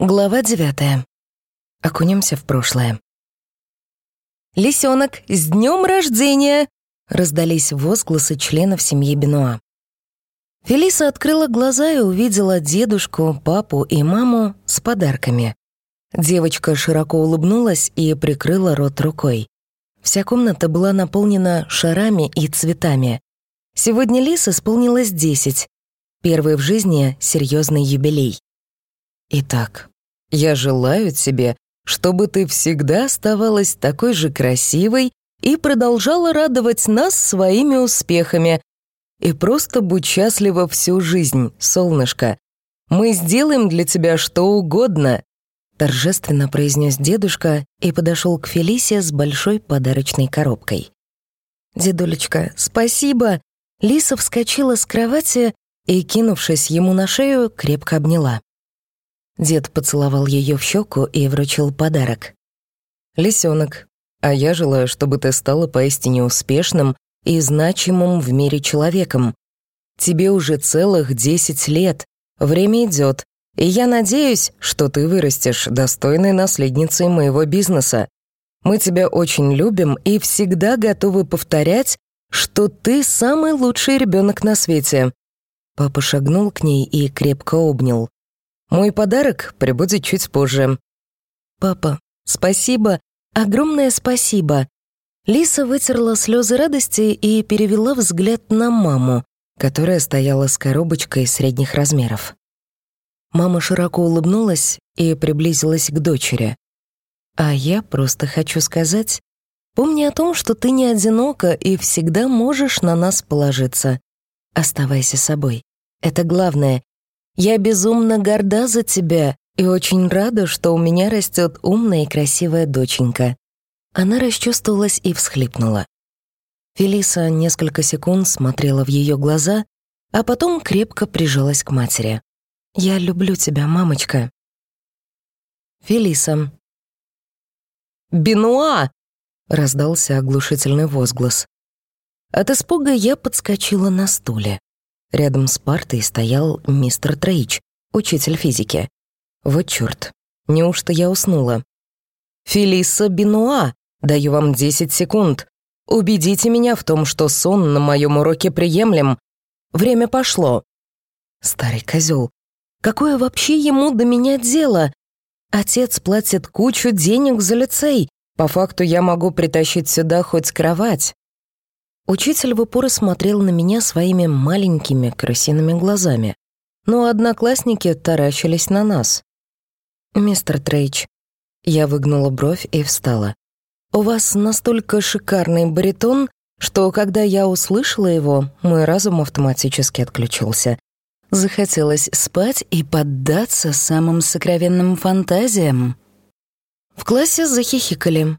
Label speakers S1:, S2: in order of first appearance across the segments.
S1: Глава девятая. Окунемся в прошлое. «Лисёнок, с днем рождения!» — раздались возгласы членов семьи Бенуа. Фелиса открыла глаза и увидела дедушку, папу и маму с подарками. Девочка широко улыбнулась и прикрыла рот рукой. Вся комната была наполнена шарами и цветами. Сегодня Лис исполнилось десять. Первый в жизни серьезный юбилей. Итак, я желаю тебе, чтобы ты всегда оставалась такой же красивой и продолжала радовать нас своими успехами. И просто будь счастлива всю жизнь, солнышко. Мы сделаем для тебя что угодно», — торжественно произнес дедушка и подошел к Фелисе с большой подарочной коробкой. «Дедулечка, спасибо!» Лиса вскочила с кровати и, кинувшись ему на шею, крепко обняла. Дед поцеловал ее в щеку и вручил подарок. «Лисенок, а я желаю, чтобы ты стала поистине успешным и значимым в мире человеком. Тебе уже целых десять лет, время идет, и я надеюсь, что ты вырастешь достойной наследницей моего бизнеса. Мы тебя очень любим и всегда готовы повторять, что ты самый лучший ребенок на свете». Папа шагнул к ней и крепко обнял. Мой подарок прибудет чуть позже». «Папа, спасибо, огромное спасибо». Лиса вытерла слезы радости и перевела взгляд на маму, которая стояла с коробочкой средних размеров. Мама широко улыбнулась и приблизилась к дочери. «А я просто хочу сказать, помни о том, что ты не одинока и всегда можешь на нас положиться. Оставайся собой. Это главное, я безумно горда за тебя и очень рада, что у меня растет умная и красивая доченька». Она расчувствовалась и всхлипнула. Фелиса несколько секунд смотрела в ее глаза, а потом крепко прижалась к матери. «Я люблю тебя, мамочка». Фелиса. «Бенуа!» — раздался оглушительный возглас. От испуга я подскочила на стуле. Рядом с партой стоял мистер Трейч, учитель физики. Вот чёрт, неужто я уснула? «Фелиса Бенуа, даю вам 10 секунд. Убедите меня в том, что сон на моем уроке приемлем. Время пошло». Старый козел. Какое вообще ему до меня дело? Отец платит кучу денег за лицей. По факту я могу притащить сюда хоть кровать. Учитель в упор смотрел на меня своими маленькими крысиными глазами, но одноклассники таращились на нас. «Мистер Трейч», я выгнула бровь и встала. «У вас настолько шикарный баритон, что, когда я услышала его, мой разум автоматически отключился. Захотелось спать и поддаться самым сокровенным фантазиям». В классе захихикали.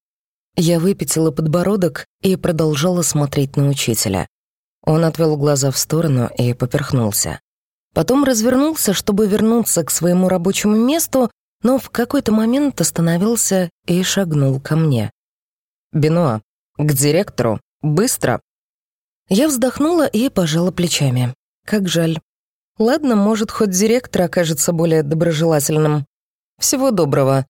S1: Я выпятила подбородок и продолжала смотреть на учителя. Он отвел глаза в сторону и поперхнулся. Потом развернулся, чтобы вернуться к своему рабочему месту, но в какой-то момент остановился и шагнул ко мне. «Бенуа, к директору! Быстро!» Я вздохнула и пожала плечами. Как жаль. Ладно, может, хоть директор окажется более доброжелательным. Всего доброго.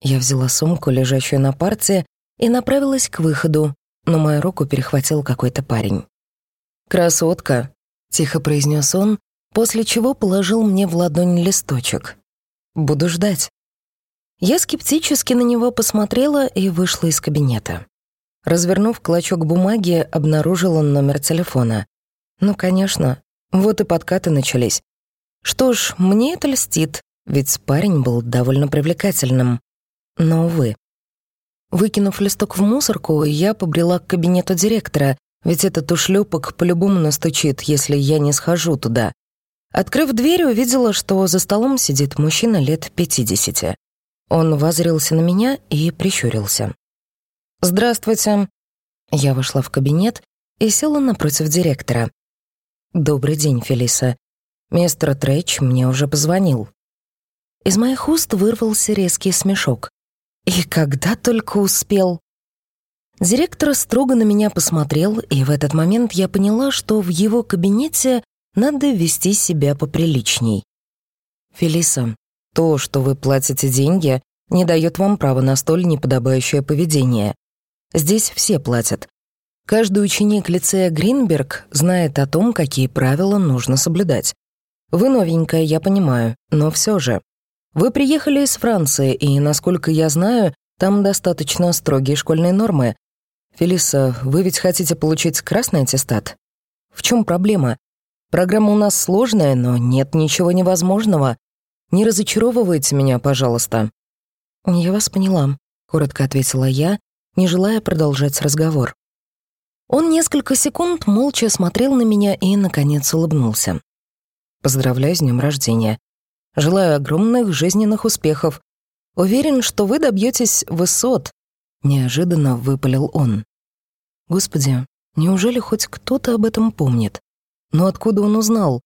S1: Я взяла сумку, лежащую на парте, и направилась к выходу, но мою руку перехватил какой-то парень. «Красотка», — тихо произнес он, после чего положил мне в ладонь листочек. «Буду ждать». Я скептически на него посмотрела и вышла из кабинета. Развернув клочок бумаги, обнаружила номер телефона. Ну, конечно, вот и подкаты начались. Что ж, мне это льстит, ведь парень был довольно привлекательным. Но, увы. Выкинув листок в мусорку, я побрела к кабинету директора, ведь этот ушлепок по-любому настучит, если я не схожу туда. Открыв дверь, увидела, что за столом сидит мужчина лет пятидесяти. Он возрился на меня и прищурился. «Здравствуйте». Я вошла в кабинет и села напротив директора. «Добрый день, Фелиса. Мистер Трэч мне уже позвонил». Из моих уст вырвался резкий смешок. И когда только успел. Директор строго на меня посмотрел, и в этот момент я поняла, что в его кабинете надо вести себя поприличней. «Фелиса, то, что вы платите деньги, не дает вам права на столь неподобающее поведение. Здесь все платят. Каждый ученик лицея Гринберг знает о том, какие правила нужно соблюдать. Вы новенькая, я понимаю, но все же. Вы приехали из Франции, и, насколько я знаю, там достаточно строгие школьные нормы. Фелиса, вы ведь хотите получить красный аттестат? В чем проблема? Программа у нас сложная, но нет ничего невозможного. Не разочаровывайте меня, пожалуйста». «Я вас поняла», — коротко ответила я, не желая продолжать разговор. Он несколько секунд молча смотрел на меня и, наконец, улыбнулся. «Поздравляю с днем рождения. Желаю огромных жизненных успехов. Уверен, что вы добьетесь высот», — неожиданно выпалил он. «Господи, неужели хоть кто-то об этом помнит? Но откуда он узнал?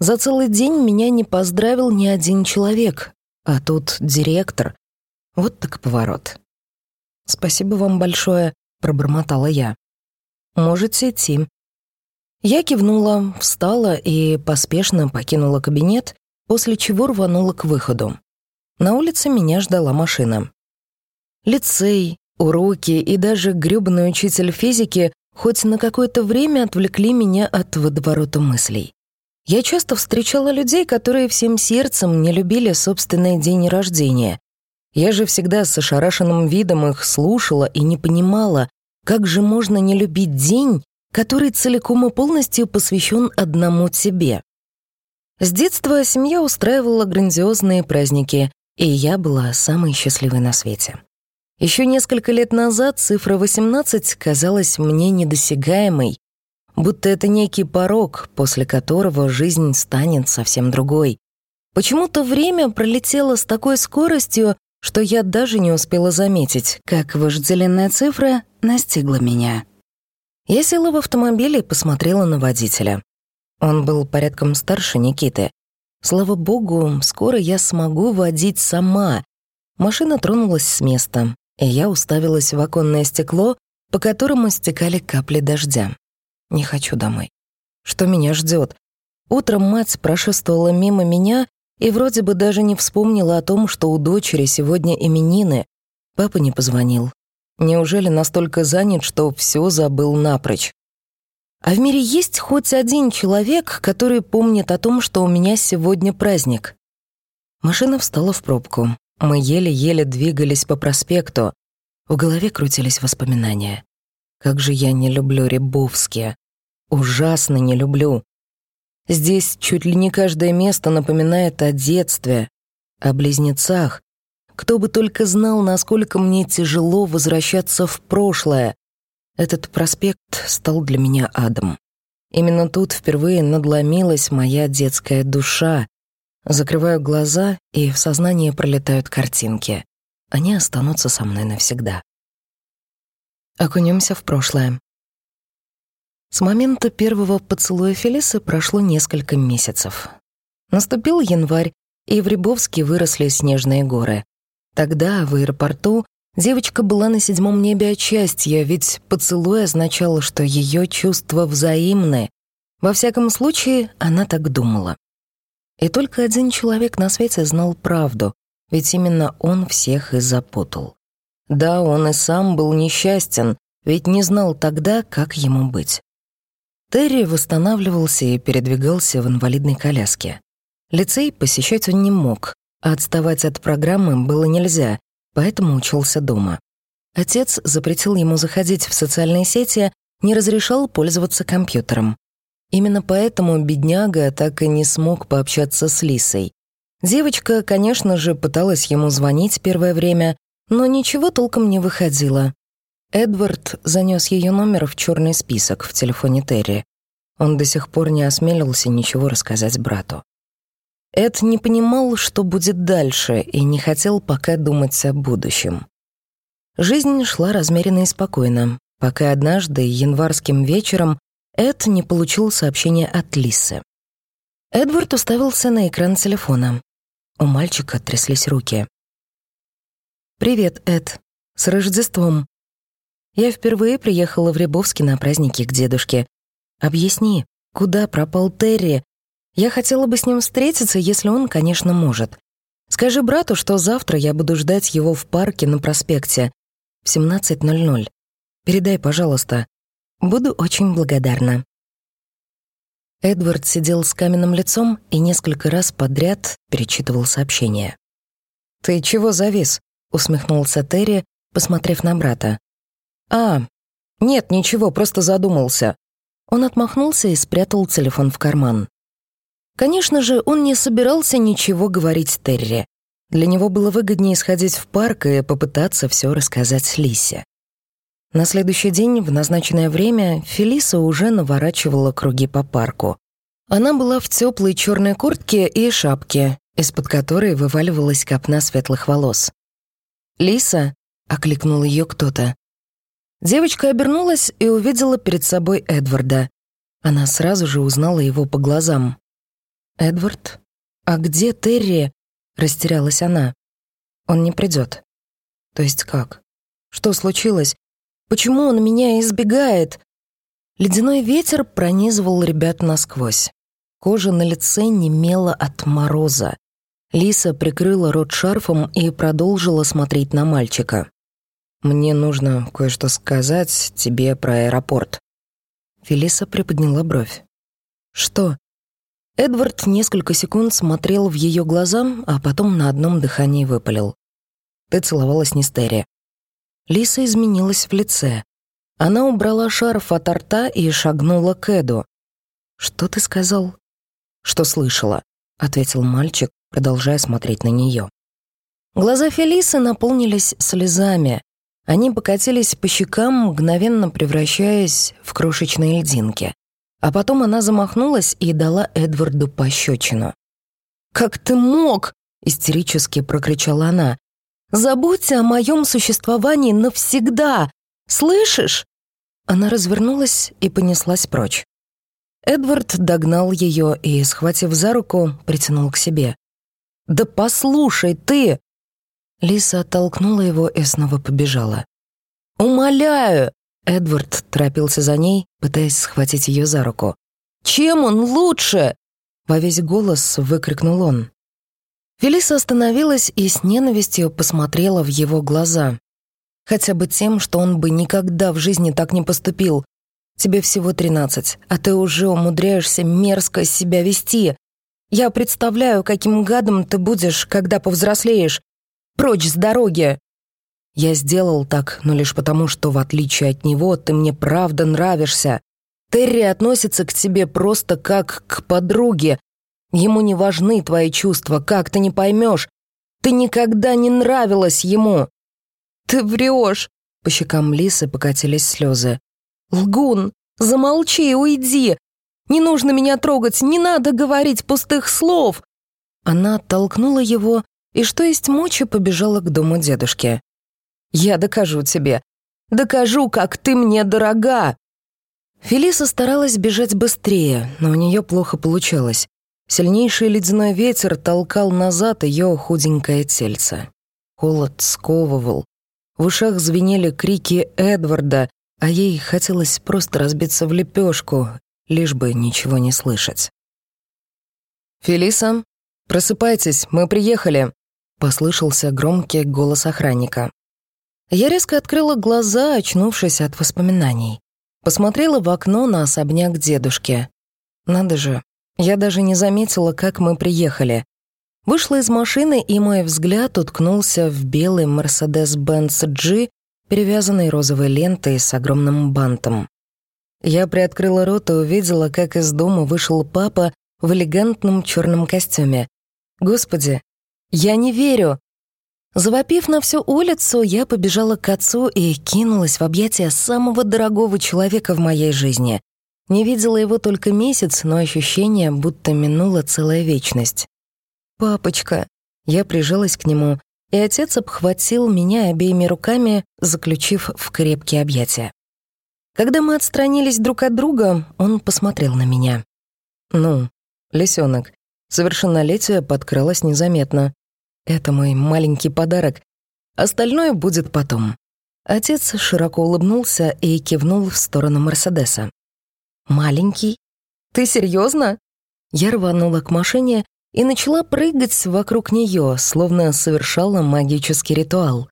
S1: За целый день меня не поздравил ни один человек, а тут директор. Вот так поворот. «Спасибо вам большое», — пробормотала я. «Можете идти». Я кивнула, встала и поспешно покинула кабинет, после чего рванула к выходу. На улице меня ждала машина. Лицей, уроки и даже грёбаный учитель физики хоть на какое-то время отвлекли меня от водоворота мыслей. Я часто встречала людей, которые всем сердцем не любили собственный день рождения. Я же всегда с ошарашенным видом их слушала и не понимала, как же можно не любить день, который целиком и полностью посвящен одному тебе. С детства семья устраивала грандиозные праздники, и я была самой счастливой на свете. Еще несколько лет назад цифра 18 казалась мне недосягаемой, будто это некий порог, после которого жизнь станет совсем другой. Почему-то время пролетело с такой скоростью, что я даже не успела заметить, как вожделенная цифра настигла меня. Я села в автомобиль и посмотрела на водителя. Он был порядком старше Никиты. Слава богу, скоро я смогу водить сама. Машина тронулась с места, и я уставилась в оконное стекло, по которому стекали капли дождя. Не хочу домой. Что меня ждет? Утром мать прошествовала мимо меня и вроде бы даже не вспомнила о том, что у дочери сегодня именины. Папа не позвонил. Неужели настолько занят, что все забыл напрочь? А в мире есть хоть один человек, который помнит о том, что у меня сегодня праздник? Машина встала в пробку. Мы еле-еле двигались по проспекту. В голове крутились воспоминания. Как же я не люблю Рябовские. Ужасно не люблю. Здесь чуть ли не каждое место напоминает о детстве, о близнецах. Кто бы только знал, насколько мне тяжело возвращаться в прошлое. Этот проспект стал для меня адом. Именно тут впервые надломилась моя детская душа. Закрываю глаза, и в сознании пролетают картинки. Они останутся со мной навсегда. Окунемся в прошлое. С момента первого поцелуя Фелисы прошло несколько месяцев. Наступил январь, и в Рябовске выросли снежные горы. Тогда, в аэропорту, девочка была на седьмом небе от счастья, ведь поцелуй означало, что ее чувства взаимны. Во всяком случае, она так думала. И только один человек на свете знал правду, ведь именно он всех и запутал. Да, он и сам был несчастен, ведь не знал тогда, как ему быть. Терри восстанавливался и передвигался в инвалидной коляске. Лицей посещать он не мог, а отставать от программы было нельзя, поэтому учился дома. Отец запретил ему заходить в социальные сети, не разрешал пользоваться компьютером. Именно поэтому бедняга так и не смог пообщаться с Лисой. Девочка, конечно же, пыталась ему звонить первое время, но ничего толком не выходило. Эдвард занес ее номер в черный список в телефоне Терри. Он до сих пор не осмелился ничего рассказать брату. Эд не понимал, что будет дальше, и не хотел пока думать о будущем. Жизнь шла размеренно и спокойно, пока однажды январским вечером Эд не получил сообщения от Лисы. Эдвард уставился на экран телефона. У мальчика тряслись руки. «Привет, Эд. С Рождеством. Я впервые приехала в Рябовске на праздники к дедушке. Объясни, куда пропал Терри? Я хотела бы с ним встретиться, если он, конечно, может. Скажи брату, что завтра я буду ждать его в парке на проспекте в 17.00. Передай, пожалуйста. Буду очень благодарна». Эдвард сидел с каменным лицом и несколько раз подряд перечитывал сообщение. «Ты чего завис?» — усмехнулся Терри, посмотрев на брата. «А, нет, ничего, просто задумался». Он отмахнулся и спрятал телефон в карман. Конечно же, он не собирался ничего говорить Терри. Для него было выгоднее сходить в парк и попытаться все рассказать Лисе. На следующий день, в назначенное время, Фелиса уже наворачивала круги по парку. Она была в теплой черной куртке и шапке, из-под которой вываливалась копна светлых волос. «Лиса?» — окликнул ее кто-то. Девочка обернулась и увидела перед собой Эдварда. Она сразу же узнала его по глазам. «Эдвард? А где Терри?» — растерялась она. «Он не придет». «То есть как? Что случилось? Почему он меня избегает?» Ледяной ветер пронизывал ребят насквозь. Кожа на лице немела от мороза. Лиса прикрыла рот шарфом и продолжила смотреть на мальчика. «Мне нужно кое-что сказать тебе про аэропорт». Фелиса приподняла бровь. «Что?» Эдвард несколько секунд смотрел в ее глаза, а потом на одном дыхании выпалил. «Ты целовалась не с Терри». Лиса изменилась в лице. Она убрала шарф от рта и шагнула к Эду. «Что ты сказал?» «Что слышала», — ответил мальчик, продолжая смотреть на нее. Глаза Фелисы наполнились слезами. Они покатились по щекам, мгновенно превращаясь в крошечные льдинки. А потом она замахнулась и дала Эдварду пощечину. «Как ты мог?» — истерически прокричала она. «Забудь о моем существовании навсегда! Слышишь?» Она развернулась и понеслась прочь. Эдвард догнал ее и, схватив за руку, притянул к себе. «Да послушай ты!» Лиса оттолкнула его и снова побежала. «Умоляю, Эдвард торопился за ней, пытаясь схватить ее за руку. «Чем он лучше?» Во весь голос выкрикнул он. Фелиса остановилась и с ненавистью посмотрела в его глаза. Хотя бы тем, что он бы никогда в жизни так не поступил. Тебе всего тринадцать, а ты уже умудряешься мерзко себя вести. Я представляю, каким гадом ты будешь, когда повзрослеешь. Прочь с дороги!» Я сделал так, но лишь потому, что, в отличие от него, ты мне правда нравишься. Терри относится к тебе просто как к подруге. Ему не важны твои чувства, как ты не поймешь. Ты никогда не нравилась ему. Ты врешь. По щекам Лисы покатились слезы. Лгун, замолчи, уйди. Не нужно меня трогать, не надо говорить пустых слов. Она оттолкнула его и, что есть мочи, побежала к дому дедушки. Я докажу тебе. Докажу, как ты мне дорога!» Фелиса старалась бежать быстрее, но у нее плохо получалось. Сильнейший ледяной ветер толкал назад ее худенькое тельце. Холод сковывал. В ушах звенели крики Эдварда, а ей хотелось просто разбиться в лепешку, лишь бы ничего не слышать. «Фелиса, просыпайтесь, мы приехали», — послышался громкий голос охранника. Я резко открыла глаза, очнувшись от воспоминаний. Посмотрела в окно на особняк дедушки. Надо же, я даже не заметила, как мы приехали. Вышла из машины, и мой взгляд уткнулся в белый Mercedes-Benz G, перевязанный розовой лентой с огромным бантом. Я приоткрыла рот и увидела, как из дома вышел папа в элегантном черном костюме. Господи, я не верю! Завопив на всю улицу, я побежала к отцу и кинулась в объятия самого дорогого человека в моей жизни. Не видела его только месяц, но ощущение, будто минула целая вечность. «Папочка!» Я прижалась к нему, и отец обхватил меня обеими руками, заключив в крепкие объятия. Когда мы отстранились друг от друга, он посмотрел на меня. «Ну, лисенок, совершеннолетие подкралось незаметно. Это мой маленький подарок. Остальное будет потом». Отец широко улыбнулся и кивнул в сторону Мерседеса. «Маленький? Ты серьезно? Я рванула к машине и начала прыгать вокруг нее, словно совершала магический ритуал.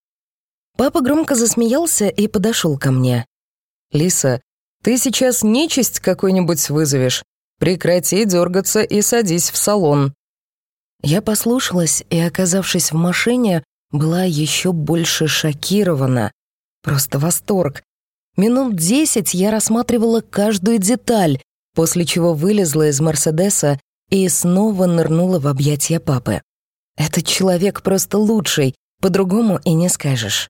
S1: Папа громко засмеялся и подошел ко мне. «Лиса, ты сейчас нечисть какой-нибудь вызовешь? Прекрати дергаться и садись в салон». Я послушалась и, оказавшись в машине, была еще больше шокирована. Просто восторг. Минут десять я рассматривала каждую деталь, после чего вылезла из Мерседеса и снова нырнула в объятия папы. Этот человек просто лучший, по-другому и не скажешь.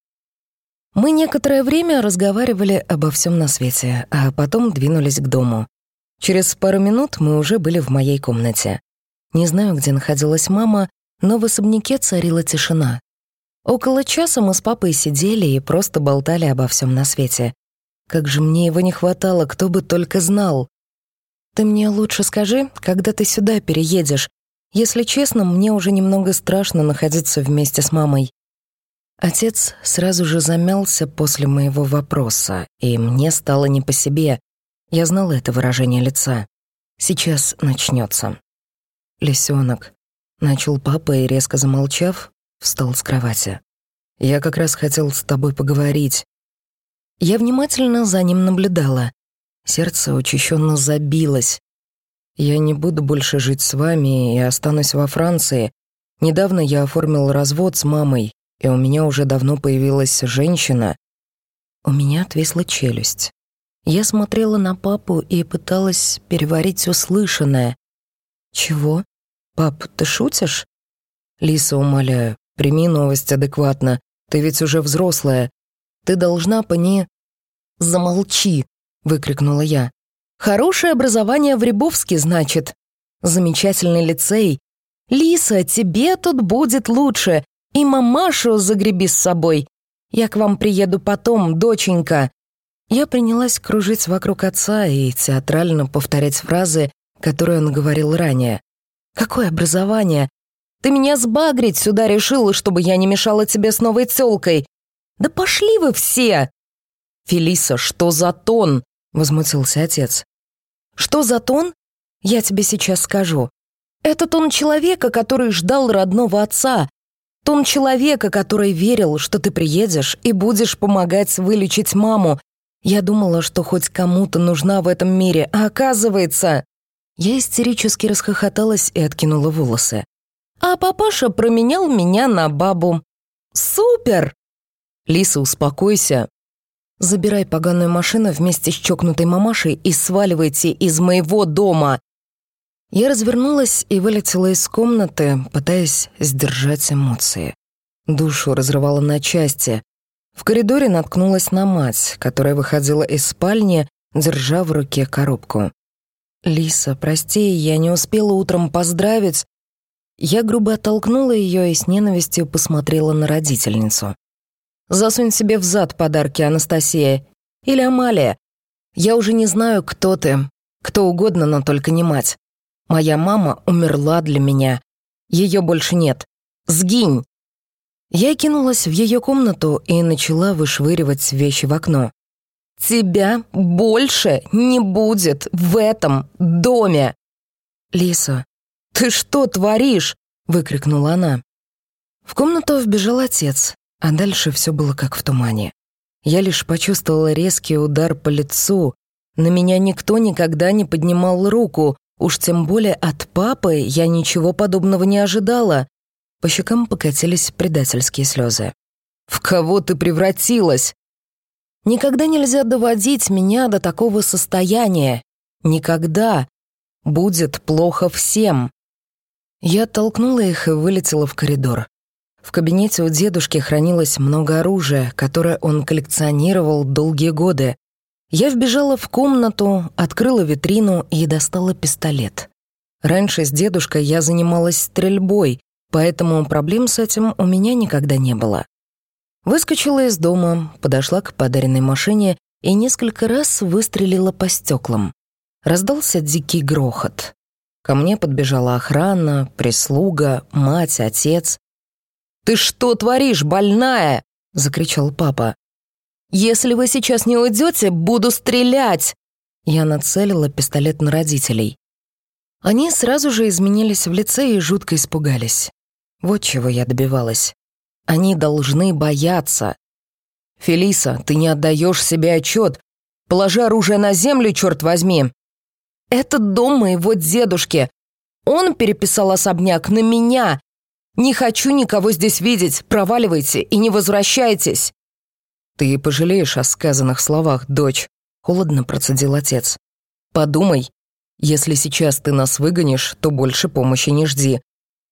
S1: Мы некоторое время разговаривали обо всем на свете, а потом двинулись к дому. Через пару минут мы уже были в моей комнате. Не знаю, где находилась мама, но в особняке царила тишина. Около часа мы с папой сидели и просто болтали обо всем на свете. Как же мне его не хватало, кто бы только знал. Ты мне лучше скажи, когда ты сюда переедешь. Если честно, мне уже немного страшно находиться вместе с мамой. Отец сразу же замялся после моего вопроса, и мне стало не по себе. Я знала это выражение лица. Сейчас начнется. Лисенок. Начал папа и, резко замолчав, встал с кровати. «Я как раз хотел с тобой поговорить. Я внимательно за ним наблюдала. Сердце учащенно забилось. Я не буду больше жить с вами и останусь во Франции. Недавно я оформил развод с мамой, и у меня уже давно появилась женщина. У меня отвисла челюсть. Я смотрела на папу и пыталась переварить услышанное. «Чего? Пап, ты шутишь?» «Лиса, умоляю, прими новость адекватно. Ты ведь уже взрослая. Ты должна пони...» «Замолчи!» — выкрикнула я. «Хорошее образование в Рябовске, значит. Замечательный лицей. Лиса, тебе тут будет лучше. И мамашу загреби с собой. Я к вам приеду потом, доченька». Я принялась кружить вокруг отца и театрально повторять фразы, которые он говорил ранее. «Какое образование? Ты меня сбагрить сюда решила, чтобы я не мешала тебе с новой тёлкой. Да пошли вы все!» «Фелиса, что за тон?» — возмутился отец. «Что за тон? Я тебе сейчас скажу. Это тон человека, который ждал родного отца. Тон человека, который верил, что ты приедешь и будешь помогать вылечить маму. Я думала, что хоть кому-то нужна в этом мире, а оказывается...» Я истерически расхохоталась и откинула волосы. А папаша променял меня на бабу. «Супер!» «Лиса, успокойся. Забирай поганую машину вместе с чокнутой мамашей и сваливайте из моего дома!» Я развернулась и вылетела из комнаты, пытаясь сдержать эмоции. Душу разрывала на части. В коридоре наткнулась на мать, которая выходила из спальни, держа в руке коробку. «Лиса, прости, я не успела утром поздравить». Я грубо оттолкнула ее и с ненавистью посмотрела на родительницу. Засунь себе в зад подарки, Анастасия. Или Амалия. Я уже не знаю, кто ты. Кто угодно, но только не мать. Моя мама умерла для меня. Ее больше нет. Сгинь!» Я кинулась в ее комнату и начала вышвыривать вещи в окно. «Тебя больше не будет в этом доме!» «Лиса, ты что творишь?» — выкрикнула она. В комнату вбежал отец. А дальше все было как в тумане. Я лишь почувствовала резкий удар по лицу. На меня никто никогда не поднимал руку, уж тем более от папы я ничего подобного не ожидала. По щекам покатились предательские слезы. «В кого ты превратилась?» «Никогда нельзя доводить меня до такого состояния. Никогда. Будет плохо всем». Я толкнула их и вылетела в коридор. В кабинете у дедушки хранилось много оружия, которое он коллекционировал долгие годы. Я вбежала в комнату, открыла витрину и достала пистолет. Раньше с дедушкой я занималась стрельбой, поэтому проблем с этим у меня никогда не было. Выскочила из дома, подошла к подаренной машине и несколько раз выстрелила по стеклам. Раздался дикий грохот. Ко мне подбежала охрана, прислуга, мать, отец. «Ты что творишь, больная?» — закричал папа. «Если вы сейчас не уйдете, буду стрелять!» Я нацелила пистолет на родителей. Они сразу же изменились в лице и жутко испугались. Вот чего я добивалась. Они должны бояться. «Фелиса, ты не отдаешь себе отчет. Положи оружие на землю, черт возьми!» «Этот дом моего дедушки. Он переписал особняк на меня. Не хочу никого здесь видеть. Проваливайте и не возвращайтесь!» «Ты пожалеешь о сказанных словах, дочь», — холодно процедил отец. «Подумай, если сейчас ты нас выгонишь, то больше помощи не жди.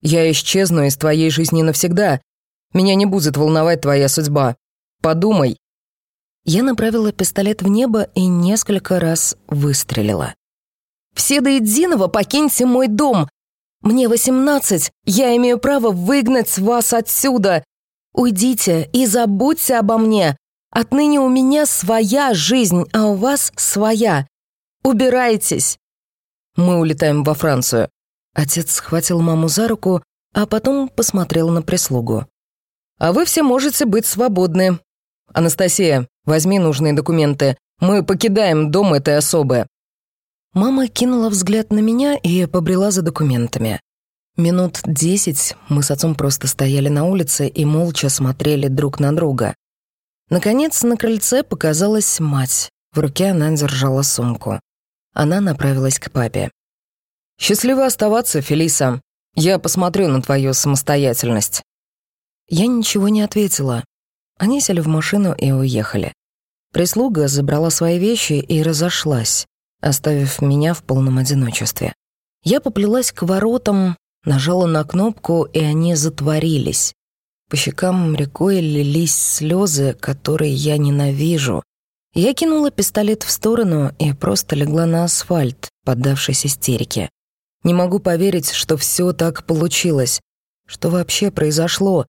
S1: Я исчезну из твоей жизни навсегда. Меня не будет волновать твоя судьба. Подумай». Я направила пистолет в небо и несколько раз выстрелила. «Все до единого покиньте мой дом! Мне восемнадцать, я имею право выгнать вас отсюда! Уйдите и забудьте обо мне! Отныне у меня своя жизнь, а у вас своя! Убирайтесь!» Мы улетаем во Францию. Отец схватил маму за руку, а потом посмотрел на прислугу. «А вы все можете быть свободны. Анастасия, возьми нужные документы. Мы покидаем дом этой особы». Мама кинула взгляд на меня и побрела за документами. Минут десять мы с отцом просто стояли на улице и молча смотрели друг на друга. Наконец, на крыльце показалась мать. В руке она держала сумку. Она направилась к папе. «Счастливо оставаться, Фелиса. Я посмотрю на твою самостоятельность». Я ничего не ответила. Они сели в машину и уехали. Прислуга забрала свои вещи и разошлась, оставив меня в полном одиночестве. Я поплелась к воротам, нажала на кнопку, и они затворились. По щекам рекой лились слезы, которые я ненавижу. Я кинула пистолет в сторону и просто легла на асфальт, поддавшись истерике. Не могу поверить, что все так получилось. Что вообще произошло?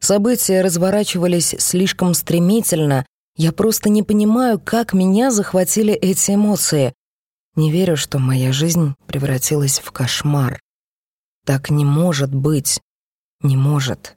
S1: События разворачивались слишком стремительно. Я просто не понимаю, как меня захватили эти эмоции. Не верю, что моя жизнь превратилась в кошмар. Так не может быть. Не может.